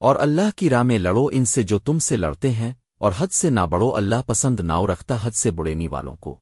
اور اللہ کی راہ میں لڑو ان سے جو تم سے لڑتے ہیں اور حد سے نہ بڑھو اللہ پسند ناؤ رکھتا حد سے بڑینی والوں کو۔